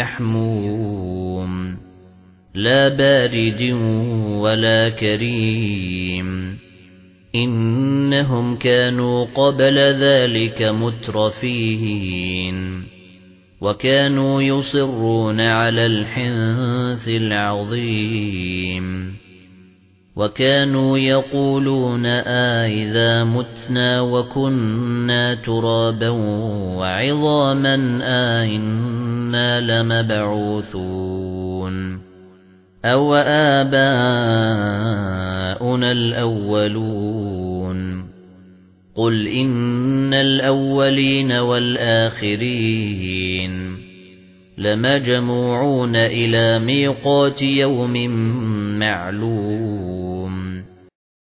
يَحْمُومٍ. لا بارد ولا كريم. إنهم كانوا قبل ذلك مترفين. وكانوا يصرون على الحنث العظيم. وكانوا يقولون آئذا متنا وكنا ترابا وعظاما آئنا لمبعوثون أَوْ آبَاؤُنَا الْأَوَّلُونَ قُلْ إِنَّ الْأَوَّلِينَ وَالْآخِرِينَ لَمَجْمُوعُونَ إِلَى مِيقَاتِ يَوْمٍ مَّعْلُومٍ